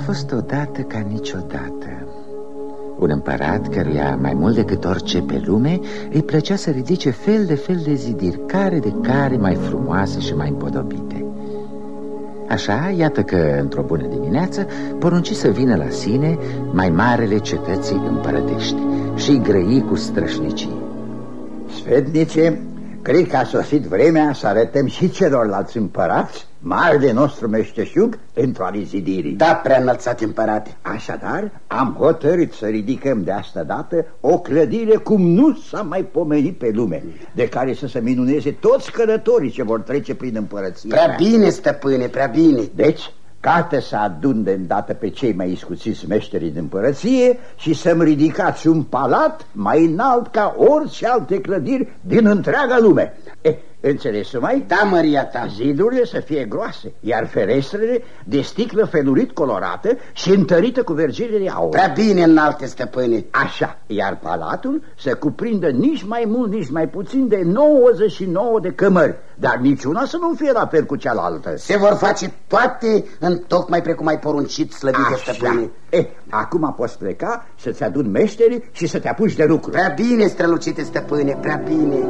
A fost odată ca niciodată Un împărat căruia mai mult decât orice pe lume Îi plăcea să ridice fel de fel de zidiri Care de care mai frumoase și mai împodobite Așa, iată că, într-o bună dimineață, porunci să vină la sine mai marele cetății împărătești și grăi cu strășnicii. Sfetnice, cred că a sosit vremea să arătăm și celorlalți împărați de nostru meșteșug într-o alizidirii. Da, prea înălțat împărate. Așadar, am hotărât să ridicăm de asta dată o clădire cum nu s-a mai pomenit pe lume, de care să se minuneze toți călătorii ce vor trece prin împărăție. Prea bine, stăpâne, prea bine. Deci, Cată să adun de îndată pe cei mai iscuțiți meșterii din împărăție și să-mi ridicați un palat mai înalt ca orice alte clădiri din întreaga lume. Eh, Înțeles mai? Da, Maria ta. Zidurile să fie groase, iar ferestrele de sticlă felurit colorată și întărită cu vergile de aur. Prea bine în alte stăpâni. Așa, iar palatul să cuprindă nici mai mult, nici mai puțin de 99 de cămări, dar niciuna să nu fie la fel cu cealaltă. Se vor face toate în tocmai precum ai poruncit, slăvite stăpâne. Eh, acum poți pleca să-ți adun meșteri și să te apuci de lucru. Prea bine, strălucite stăpâne, prea bine.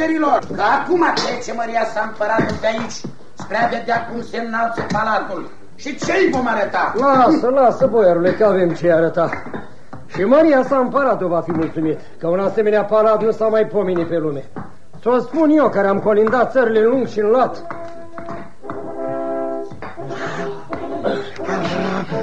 Meșterilor, că acum trece Maria s-a împăratul de aici spre a vedea cum se înalță palatul. Și ce-i vom arăta? Lasă, lasă, boiarule, că avem ce arăta. Și Maria s-a împăratul va fi mulțumit, că un asemenea palat nu s-a mai pomenit pe lume. Ți-o spun eu, care am colindat țările lung și în lat.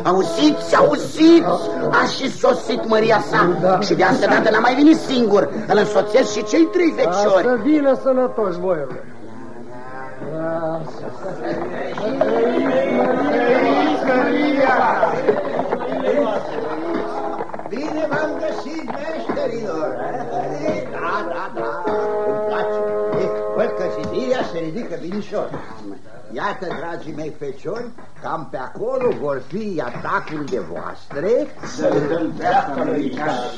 Auziți, auziți, a și sosit Maria sa. Da. Și de asta dată n-a mai venit singur. Îl însoțesc și cei trei feciori Să vină sănătoși, boierule Bine Sibiria se ridică binișor Iată, dragii mei feciori, cam pe acolo vor fi atacurile voastre Să le dăm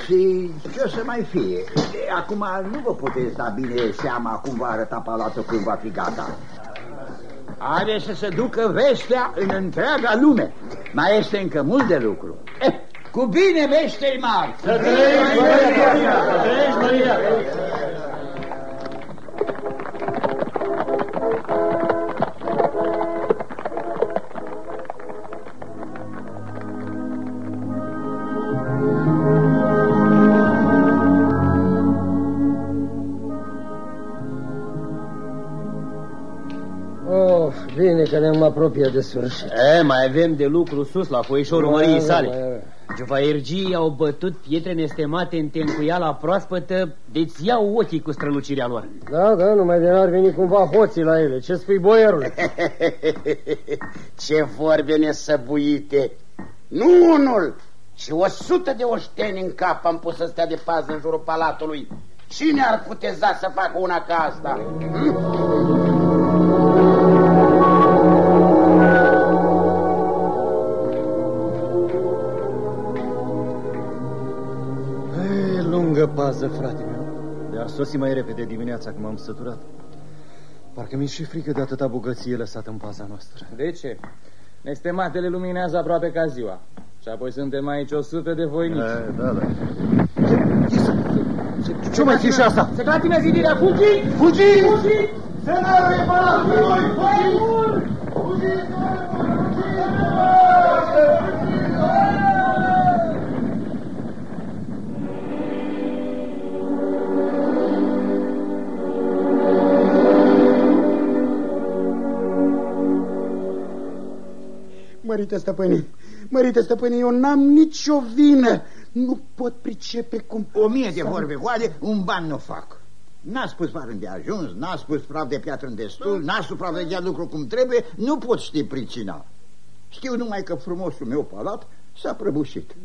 Și ce o să mai fie? Acum nu vă puteți da bine seama cum va arăta palatul când va fi gata are să se ducă vestea în întreaga lume. Mai este încă mult de lucru. Eh, cu bine, meșteri mari! Să trăiești, Maria! Să trăiești, Maria! Că ne-am apropiat de sfârșit. E, mai avem de lucru sus la foișorul măriei sale. Juvaiergii au bătut pietre nestemate în tencuiala proaspătă, deci iau ochii cu strălucirea lor. Da, da, numai de n-ar veni cumva hoții la ele. Ce spui, boierule? Ce vorbe nesăbuite! Nu unul, ci o sută de oșteni în cap am pus să stea de pază în jurul palatului. Cine ar puteza să facă una ca asta? Hm? Lungă pază, frate meu. De-ar sosi mai repede dimineața cum am săturat. Parcă mi-e și frică de atâta bogăție lăsată în paza noastră. De ce? Nestematele luminează aproape ca ziua. Și apoi suntem aici o sută de voinici. Da, da, da. Ce mai fi și asta? Se clatine zidirea, fugi! Fugi! Fugi! Se n-are palatului! Fugi! Fugi! Mărite stăpâni, mărite stăpâni, eu n-am nicio vină. Nu pot pricepe cum... O mie de vorbe goale, un ban nu fac. N-a spus vară de ajuns, n-a spus praf de piatră în destul, n-a supravegheat lucru cum trebuie, nu pot ști pricina. Știu numai că frumosul meu palat s-a prăbușit.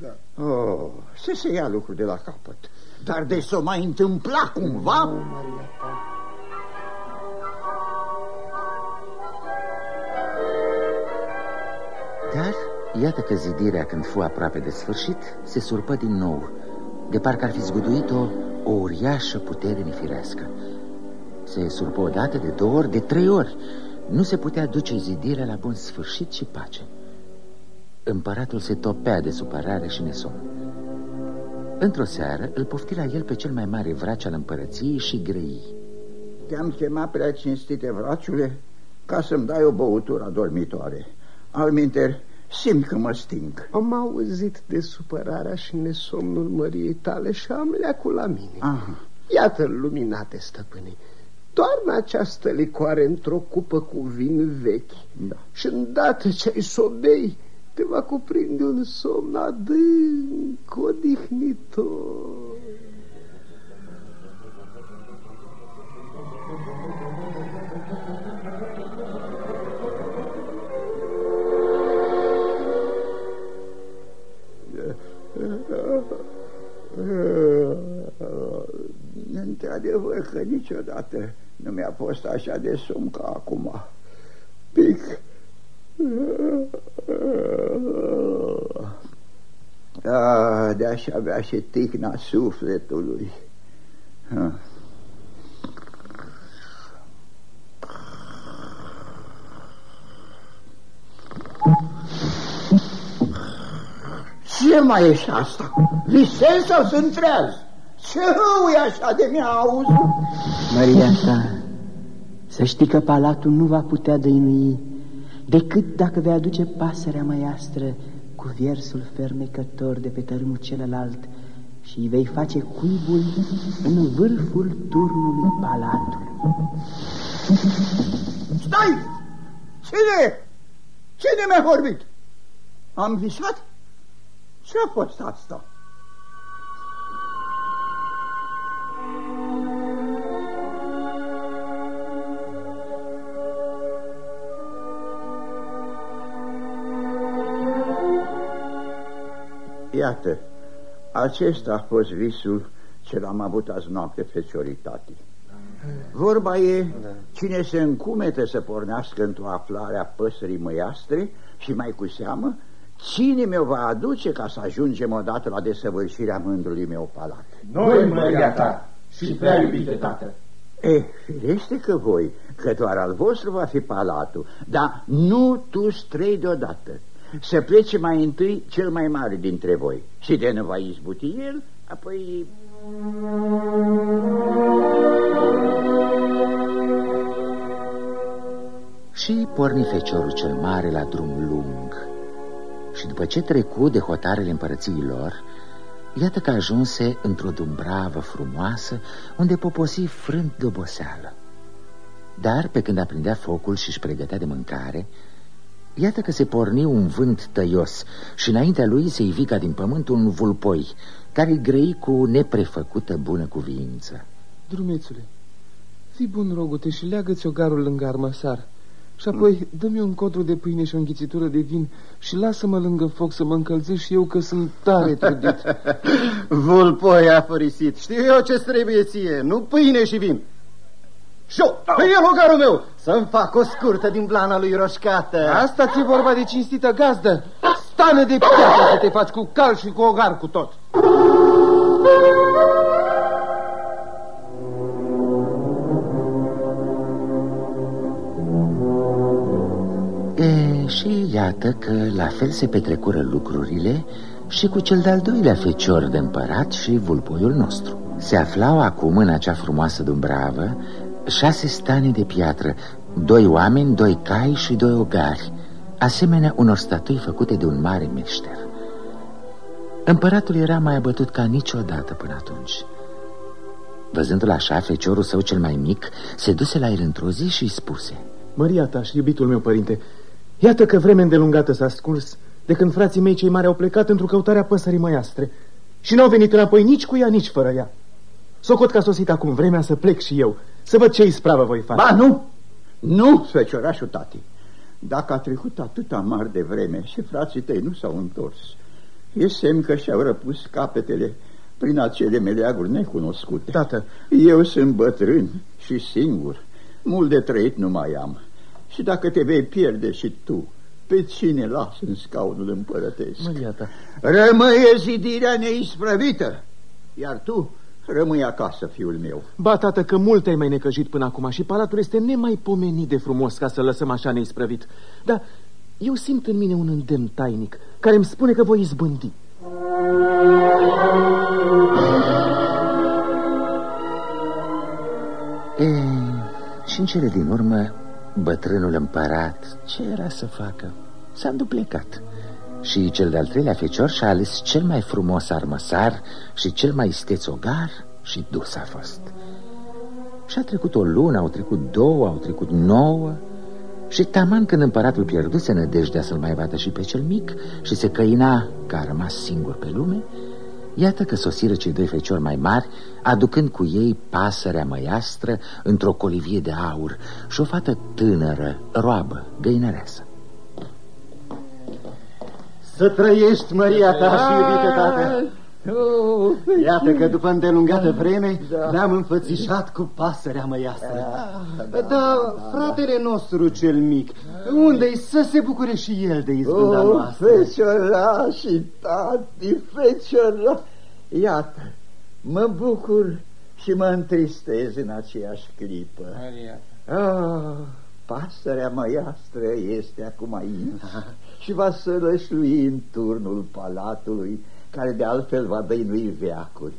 Da. Oh, să se ia lucru de la capăt. Dar de să mai întâmpla cumva... Oh, Maria ta. Iată că zidirea, când fu aproape de sfârșit, se surpă din nou, de parcă ar fi zguduit-o o uriașă putere nefirească. Se surpă odată, de două ori, de trei ori. Nu se putea duce zidirea la bun sfârșit și pace. Împăratul se topea de supărare și nesomn. Într-o seară îl pofti la el pe cel mai mare vraci al împărăției și grei. Te-am chemat prea cinstite vraciule ca să-mi dai o băutură adormitoare. Alminter, simt că mă sting. Am auzit de supărarea și nesomnul măriei tale și am leacul la mine. Aha. Iată-l luminate, stăpâne. Toarnă această licoare într-o cupă cu vin vechi Da. și îndată ce ai sobei, te va cuprinde un somn adânc, odihnitor. Într-adevăr că niciodată nu mi-a fost așa de somn ca acum. Pic. Ah, de-aș avea și tihna sufletului. Ah. Ce mai ești asta? Visez sau sunt treaz? Ce rău e așa de mi auzi? Maria ta, să știi că palatul nu va putea dăinui decât dacă vei aduce pasărea măiastră cu viersul fermecător de pe tărâmul celălalt și îi vei face cuibul în vârful turnului palatului. Stai! Cine? Cine mi-a vorbit? Am visat? Ce a fost asta? Iată, acesta a fost visul ce l-am avut azi noapte, fecioritate. Vorba e cine se încumete să pornească într-o aflare a păsării măiastre și mai cu seamă, cine mi-o va aduce ca să ajungem odată la desăvârșirea mândrului meu palat. Noi, măria ta și prea iubite tată. E, firește că voi, că doar al vostru va fi palatul, dar nu tu strei deodată. Să plece mai întâi cel mai mare dintre voi și de nu va izbuti el, apoi... Și porni feciorul cel mare la drum lung. Și după ce trecu de hotarele împărăției lor, iată că ajunse într-o dumbravă frumoasă, unde poposi frânt de oboseală. Dar, pe când aprindea focul și își pregătea de mâncare, iată că se porni un vânt tăios și înaintea lui se ivi ca din pământ un vulpoi, care îi grăi cu neprefăcută bună cuviință. Drumețule, fii bun, rogute, și leagă-ți ogarul lângă armăsar. Și apoi dă-mi un codru de pâine și o înghițitură de vin și lasă-mă lângă foc să mă încălzesc și eu că sunt tare trudit. Vulpoi a fărisit. Știu eu ce trebuie ție, nu pâine și vin. Și eu, pe el ogarul meu, să-mi fac o scurtă din blana lui roșcată. Asta ți-e vorba de cinstită gazdă? Stană de piatră să te faci cu cal și cu ogar cu tot. E, și iată că la fel se petrecură lucrurile și cu cel de-al doilea fecior de împărat și vulpoiul nostru. Se aflau acum în acea frumoasă dumbravă șase stane de piatră, doi oameni, doi cai și doi ogari, asemenea unor statui făcute de un mare meșter. Împăratul era mai abătut ca niciodată până atunci. Văzându-l așa, feciorul său cel mai mic se duse la el într-o zi și îi spuse Maria ta și iubitul meu părinte, iată că vreme îndelungată s-a scurs de când frații mei cei mari au plecat într-o căutare a păsării măiastre și n-au venit înapoi nici cu ea, nici fără ea. Socot că a sosit acum vremea să plec și eu, să văd ce ispravă voi face. Ba, nu! Nu, feciorașul tati! Dacă a trecut atâta mari de vreme și frații tăi nu s-au întors, e semn că și-au răpus capetele prin acele meleaguri necunoscute. Tată. Eu sunt bătrân și singur. Mult de trăit nu mai am. Și dacă te vei pierde și tu, Pe cine las în scaunul împărătesc? Măriata. Rămâie zidirea neisprăvită, iar tu rămâi acasă, fiul meu. Ba, tată, că mult ai mai necăjit până acum și palatul este nemaipomenit de frumos ca să lăsăm așa neisprăvit. Dar eu simt în mine un îndemn tainic care îmi spune că voi izbândi. E, și în cele din urmă, bătrânul împărat, ce era să facă? S-a înduplecat. Și cel de-al treilea fecior și-a ales cel mai frumos armăsar și cel mai isteț ogar și dus a fost. Și a trecut o lună, au trecut două, au trecut nouă și taman când împăratul pierduse nădejdea să-l mai vadă și pe cel mic și se căina că a rămas singur pe lume, Iată că sosiră cei doi feciori mai mari, aducând cu ei pasărea măiastră într-o colivie de aur și o fată tânără, roabă, găinăreasă. Să trăiești, Maria ta și iubite tată! Oh, Iată că după îndelungată vreme da. ne-am înfățișat cu pasărea măiastră. Da, da, fratele nostru cel mic, unde-i să se bucure și el de izbânda oh, noastră? Feciora și tati, feciora, iată, mă bucur și mă întristez în aceeași clipă. Maria. Oh, pasărea măiastră este acum aici și va sălășlui în turnul palatului care de altfel va dăinui veacuri.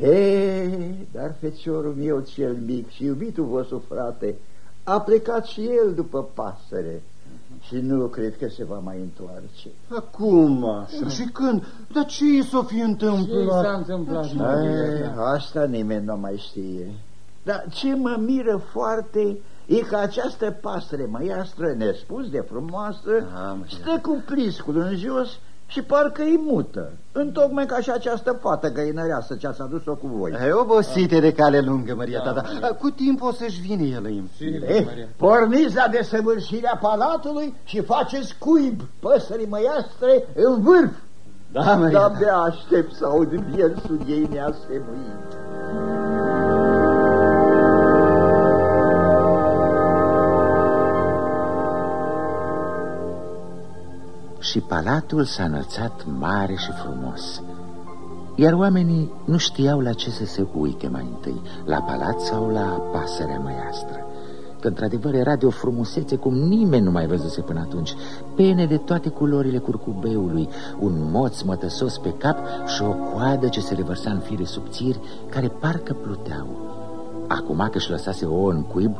E, dar feciorul meu cel mic și iubitul vostru frate a plecat și el după pasăre și nu cred că se va mai întoarce. Acum așa? Și când? Dar ce i s-o fi întâmplat? Ce s-a întâmplat? Ai, asta nimeni nu mai știe. Dar ce mă miră foarte e că această pasăre măiastră nespus de frumoasă da, stă cu pliscul în jos și parcă îi mută. Întocmai ca și această fată găinăreasă ce ați adus-o cu voi. Ai obosite de cale lungă, Maria da, ta, Cu timp o să-și vină el în fire. Porniți la desăvârșirea palatului și faceți cuib păsării măiastre în vârf. Da, Maria. De-abia aștept să aud viersul ei neasemuit. Și palatul s-a înălțat mare și frumos. Iar oamenii nu știau la ce să se uite mai întâi, la palat sau la pasărea măiastră. Că într-adevăr era de o frumusețe cum nimeni nu mai văzuse până atunci. Pene de toate culorile curcubeului, un moț mătăsos pe cap și o coadă ce se revărsa în fire subțiri care parcă pluteau. Acum că își lăsase o în cuib,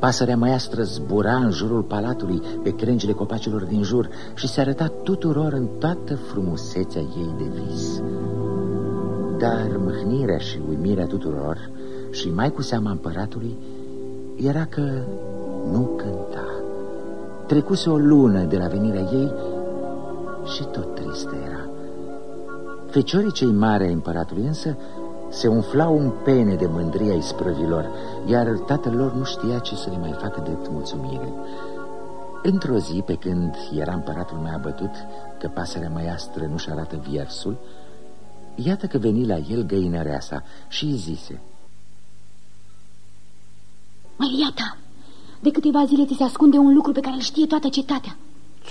Pasărea măiastră zbura în jurul palatului, pe crengile copacilor din jur și se arăta tuturor în toată frumusețea ei de vis. Dar mâhnirea și uimirea tuturor, și mai cu seama împăratului, era că nu cânta. Trecuse o lună de la venirea ei și tot tristă era. Feciorii cei mari ai împăratului însă se umflau în pene de mândria isprăvilor, iar tatăl lor nu știa ce să le mai facă de mulțumire. Într-o zi, pe când era împăratul mai abătut, că pasărea măiastră nu-și arată viersul, iată că veni la el găinărea sa și îi zise. Măriata, de câteva zile ți se ascunde un lucru pe care îl știe toată cetatea.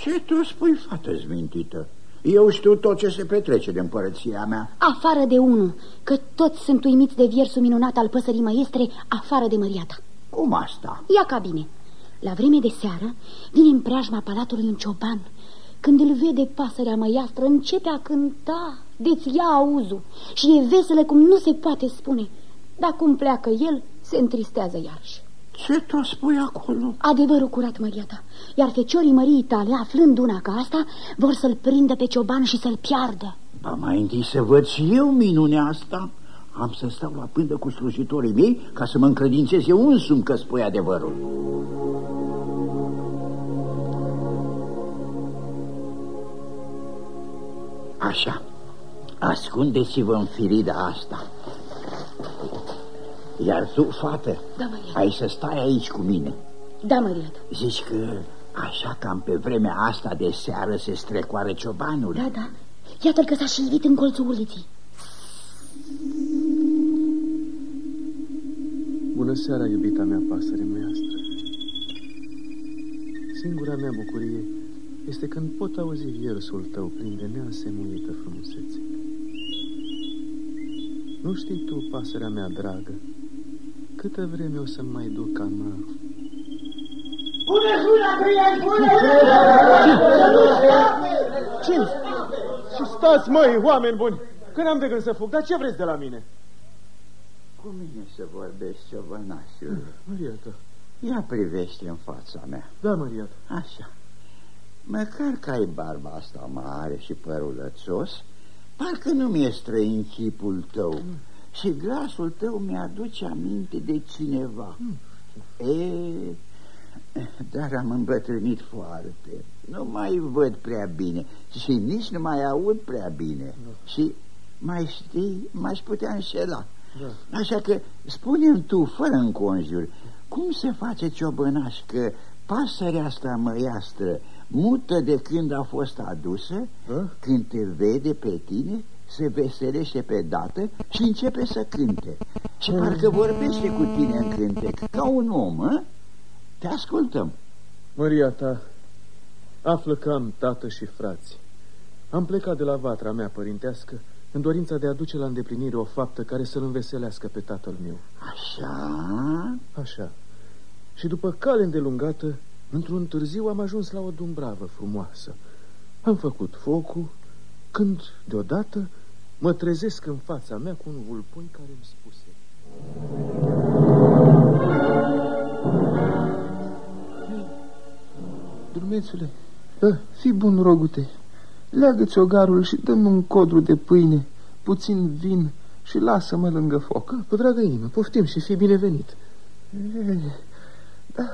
Ce tu spui, fată zmintită? Eu știu tot ce se petrece de împărăția mea. Afară de unul, că toți sunt uimiți de viersul minunat al păsării măiestre, afară de măriata. Cum asta? Ia ca bine. La vreme de seară vine în preajma palatului un cioban. Când îl vede pasărea măiastră, începe a cânta, de-ți ia auzul și e veselă cum nu se poate spune. Dar cum pleacă el, se întristează iarăși. Ce tu spui acolo? Adevărul curat, Maria ta. Iar feciorii mării tale, aflând una ca asta, vor să-l prindă pe cioban și să-l piardă. Ba mai întâi să văd și eu minunea asta. Am să stau la pândă cu slujitorii mei ca să mă încredințez eu însumi că spui adevărul. Așa, ascundeți-vă în firida asta. Iar tu, fată, da, Maria. ai să stai aici cu mine. Da, Maria. Zici că așa cam pe vremea asta de seară se strecoare ciobanul. Da, da. Iată-l că s-a șirit în colțul uliții. Bună seara, iubita mea pasăre măiastră. Singura mea bucurie este când pot auzi viersul tău plin de neasemuită frumusețe. Nu știi tu, pasărea mea dragă, câtă vreme o să mai duc amarul. Pune juna că e pune Ce? Și stați, măi, oameni buni, că n-am de gând să fug, dar ce vreți de la mine? Cu mine să vorbești, ciobănașul. Maria ta. Ia privește în fața mea. Da, Maria ta. Așa. Măcar că ai barba asta mare și părul lățos, parcă nu mi-e străin chipul tău. Mm. Și glasul tău mi-aduce aminte de cineva. Mm. E, dar am îmbătrânit foarte. Nu mai văd prea bine și nici nu mai aud prea bine. Nu. Și mai știi, m-aș putea înșela. Da. Așa că spune tu, fără înconjur, cum se face ciobănaș că pasărea asta măiastră mută de când a fost adusă, da? când te vede pe tine, se veselește pe dată și începe să cânte. Și parcă vorbește cu tine în cântec, ca un om, a? Te ascultăm. Maria ta, află că am tată și frați. Am plecat de la vatra mea părintească în dorința de a duce la îndeplinire o faptă care să-l înveselească pe tatăl meu. Așa? Așa. Și după cale îndelungată, într-un târziu am ajuns la o dumbravă frumoasă. Am făcut focul, când, deodată, mă trezesc în fața mea cu un vulpoi care îmi spuse... Drumețule, da. fii bun, rogute, leagă-ți ogarul și dă un codru de pâine, puțin vin și lasă-mă lângă foc. Cu dragă inimă, poftim și fii binevenit. E, da,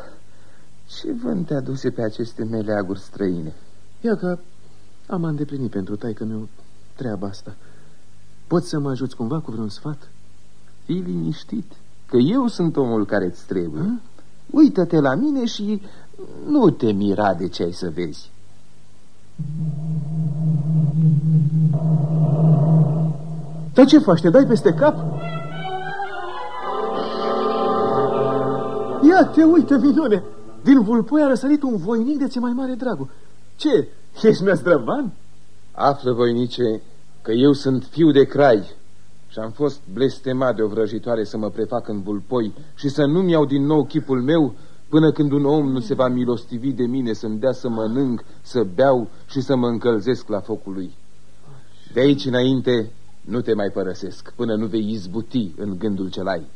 ce vânt te aduse pe aceste meleaguri străine? Ia că am îndeplinit pentru taică meu treaba asta. Poți să mă ajuți cumva cu vreun sfat? Fii liniștit, că eu sunt omul care îți trebuie. Uită-te la mine și nu te mira de ce ai să vezi. Dar ce faci? Te dai peste cap? Ia te uită, minune! Din vulpoi a răsărit un voinic de ce mai mare dragul. Ce? Ești mi zdrăvan? Află, voinice, că eu sunt fiu de crai și am fost blestemat de o vrăjitoare să mă prefac în vulpoi și să nu-mi iau din nou chipul meu până când un om nu se va milostivi de mine să-mi dea să mănânc, să beau și să mă încălzesc la focul lui. De aici înainte nu te mai părăsesc până nu vei izbuti în gândul cel ai.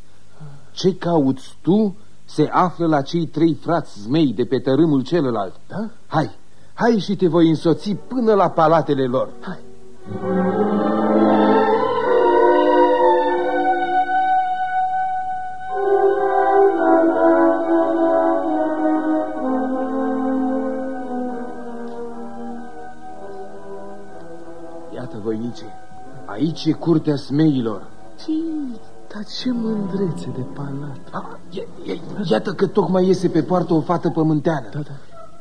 Ce cauți tu se află la cei trei frați zmei de pe tărâmul celălalt. Da? Hai, hai și te voi însoți până la palatele lor. Hai. Iată, voinice, aici e curtea smeilor. Ce? Dar ce mândrețe de palat. A, ia, ia, iată că tocmai iese pe poartă o fată pământeană. Da, da.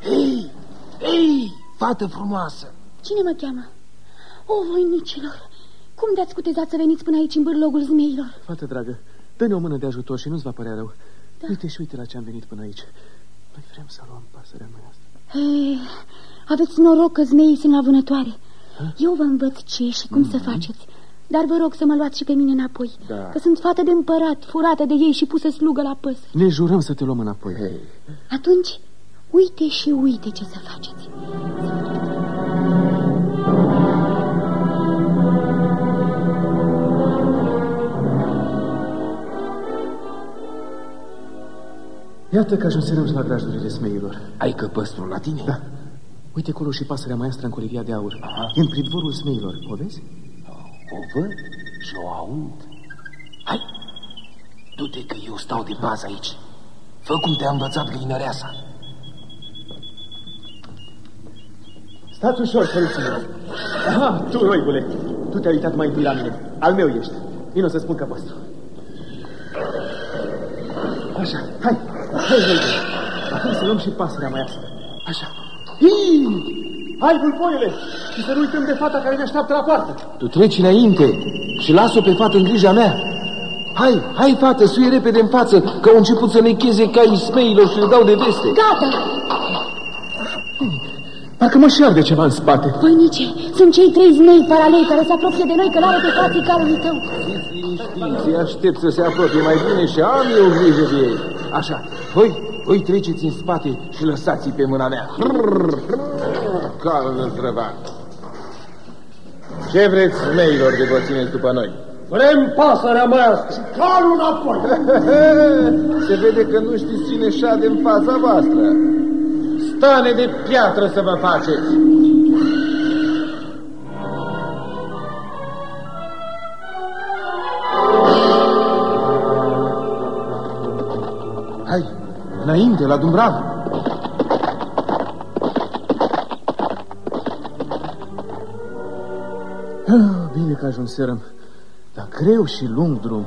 Hei, hei, fată frumoasă. Cine mă cheamă? O, voinicilor, cum de-ați cutezat să veniți până aici în bârlogul zmeilor? Fată dragă, dă-ne o mână de ajutor și nu-ți va părea rău. Da. Uite și uite la ce am venit până aici. Noi vrem să luăm pasărea mea asta. Hei, aveți noroc că zmeii sunt la vânătoare. Ha? Eu vă învăț ce și cum mm -hmm. să faceți. Dar vă rog să mă luați și pe mine înapoi, da. că sunt fată de împărat, furată de ei și pusă slugă la păs. Ne jurăm să te luăm înapoi. Hey. Atunci, uite și uite ce să faceți. Iată că ajunserăm și la grajdurile smeilor. Ai căpăstrul la tine? Da. Uite acolo și pasărea maestră în colivia de aur. Aha. E în pridvorul smeilor. O vezi? O văd și o aud. Hai, du-te că eu stau de bază aici. Fă cum te-a învățat găinăreasa. Stați ușor, căruților. Aha, tu, roibule, tu te-ai uitat mai întâi la mine. Al meu ești. Vino să spun că vostru. Așa, hai, hai, roibule. Acum să luăm și pasărea mai asta. Așa. Hii! Hai, vulpoiule, și să nu uităm de fata care ne așteaptă la poartă. Tu treci înainte și las-o pe fată în grija mea. Hai, hai, fată, sui repede în față, că au început să ne cheze ca ismeilor și le dau de veste. Gata! Parcă mă și arde ceva în spate. Voinice, sunt cei trei zmei paraleli care se apropie de noi călare pe frații calului tău. Fiți aștept să se apropie mai bine și am eu grijă de ei. Așa, voi, voi treceți în spate și lăsați pe mâna mea. Calm zdrăvan. Ce vreți, zmeilor, de vă țineți după noi? Vrem pasărea mea! Calul înapoi! Se vede că nu știți cine șade în fața voastră. Stane de piatră să vă faceți! Înainte, la Dumbrav. Ah, bine că ajunserăm. Dar greu și lung drum.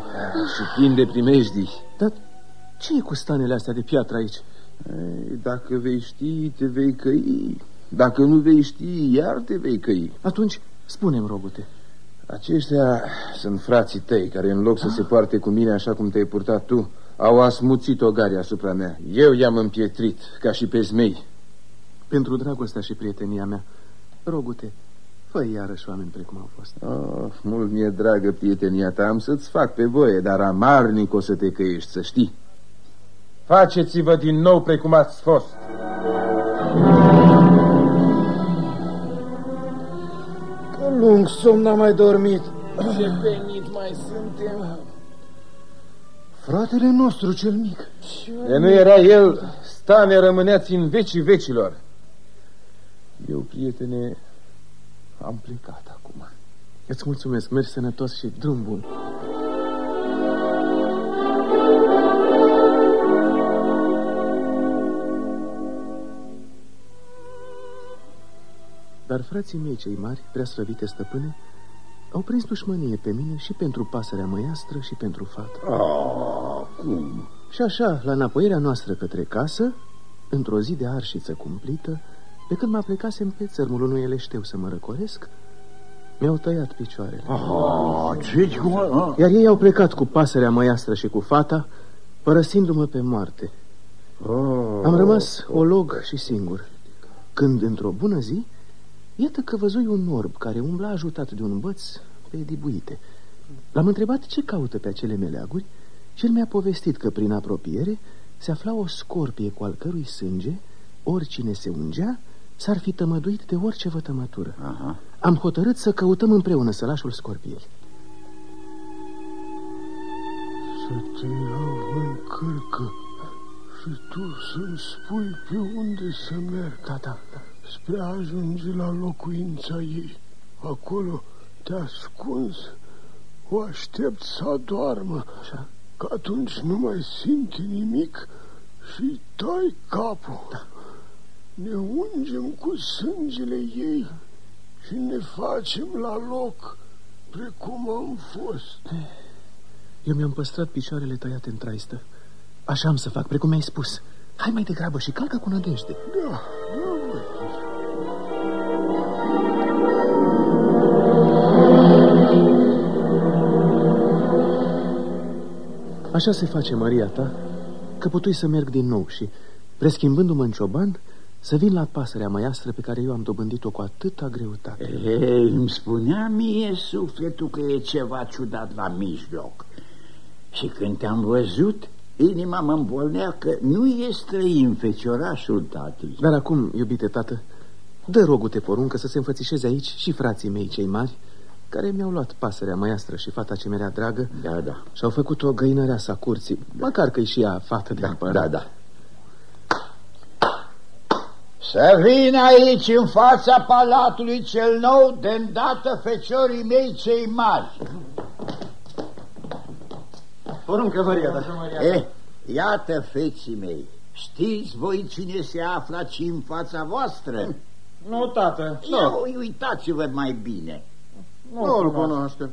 Și plin de primejdii. Dar ce e cu stanele astea de piatră aici? Ei, dacă vei ști, te vei căi. Dacă nu vei ști, iar te vei căi. Atunci, spune-mi, rogute. Aceștia sunt frații tăi care în loc să se poarte cu mine așa cum te-ai purtat tu, au asmuțit o gare asupra mea. Eu i-am împietrit, ca și pe zmei. Pentru dragostea și prietenia mea, rogute, fă iarăși oameni precum au fost. Oh, mult mi-e dragă prietenia ta, am să-ți fac pe voie, dar amarnic o să te căiești, să știi. Faceți-vă din nou precum ați fost. Că lung somn n-am mai dormit. Ce venit mai suntem. Fratele nostru cel mic. De nu era el, stane rămâneați în vecii vecilor. Eu, prietene, am plecat acum. Îți mulțumesc, mergi sănătos și drum bun. Dar frații mei cei mari, prea slăvite stăpâne, au prins dușmănie pe mine și pentru pasărea măiastră și pentru fată. Oh, cum? Și așa, la înapoierea noastră către casă, într-o zi de arșiță cumplită, pe când mă plecasem pe țărmul unui eleșteu să mă răcoresc, mi-au tăiat picioarele. Oh, ce oh. Iar ei au plecat cu pasărea măiastră și cu fata, părăsindu-mă pe moarte. Oh. Am rămas olog și singur. Când, într-o bună zi, iată că văzui un orb care umbla ajutat de un băț pe dibuite. L-am întrebat ce caută pe acele meleaguri și el mi-a povestit că prin apropiere se afla o scorpie cu al cărui sânge, oricine se ungea, s-ar fi tămăduit de orice vătămătură. Aha. Am hotărât să căutăm împreună sălașul scorpiei. Să te iau în cărcă și tu să-mi spui pe unde să merg. Da, da, da. Spre a ajunge la locuința ei. Acolo te ascunzi, o aștept să adoarmă, Așa. că atunci nu mai simte nimic și tai capul. Da. Ne ungem cu sângele ei și ne facem la loc precum am fost. Eu mi-am păstrat picioarele tăiate în traistă. Așa am să fac, precum mi-ai spus. Hai mai degrabă și calcă cu nădejde. Da, da, Așa se face, Maria ta, că putui să merg din nou și, preschimbându-mă în cioban, să vin la pasărea măiastră pe care eu am dobândit-o cu atâta greutate. Ei, îmi spunea mie sufletul că e ceva ciudat la mijloc. Și când te-am văzut, inima mă îmbolnea că nu e străin feciorașul tatăl. Dar acum, iubite tată, dă rogul-te poruncă să se înfățișeze aici și frații mei cei mari, care mi-au luat pasărea măiastră și fata ce mi-era dragă Da, da. și au făcut o găinăreasă a curții, măcar că-i și ea fată de Da, împărat. da, da. Să vin aici în fața palatului cel nou de îndată feciorii mei cei mari. Poruncă, Maria, da. Eh, iată feții mei, știți voi cine se află aici în fața voastră? Nu, tată. Ia uitați-vă mai bine. Nu-l cunoaște.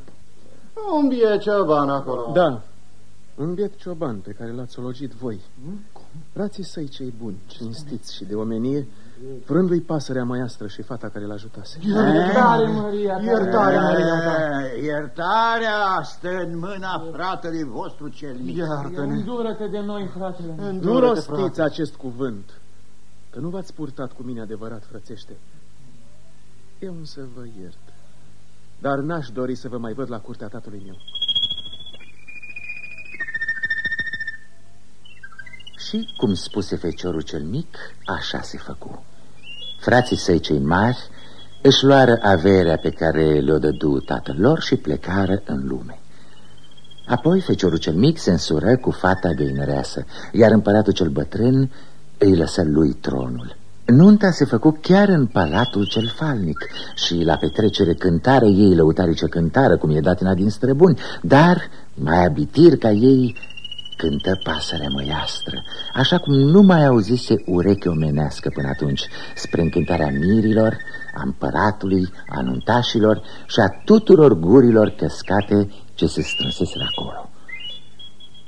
Un bie cioban acolo. Da, un biet cioban pe care l-ați ologit voi. Frații săi cei buni, cinstiți și de omenie, frându-i pasărea măiastră și fata care l-ajutase. Iertare, Maria. Iertare, Maria ta. Eh, Iertarea stă în mâna fratelui vostru cel mic. Iartă-ne. Îndură-te de noi, fratele. Nu Îndură-te, rostiți frate. acest cuvânt. că nu v-ați purtat cu mine adevărat frățește. Eu însă vă iert, dar n-aș dori să vă mai văd la curtea tatălui meu. Și, cum spuse feciorul cel mic, așa se făcu. Frații săi cei mari își luară averea pe care le-o dădu tatăl lor și plecară în lume. Apoi feciorul cel mic se însură cu fata găinăreasă, iar împăratul cel bătrân îi lăsă lui tronul. Nunta se făcu chiar în palatul cel falnic și la petrecere cântare ei lăutarice cântară, cum e datina din străbuni, dar mai abitir ca ei cântă pasărea măiastră, așa cum nu mai auzise ureche omenească până atunci, spre încântarea mirilor, a împăratului, a nuntașilor și a tuturor gurilor căscate ce se strânseseră acolo.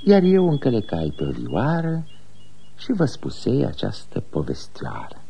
Iar eu încălecai pe o vioară și vă spusei această povestioară.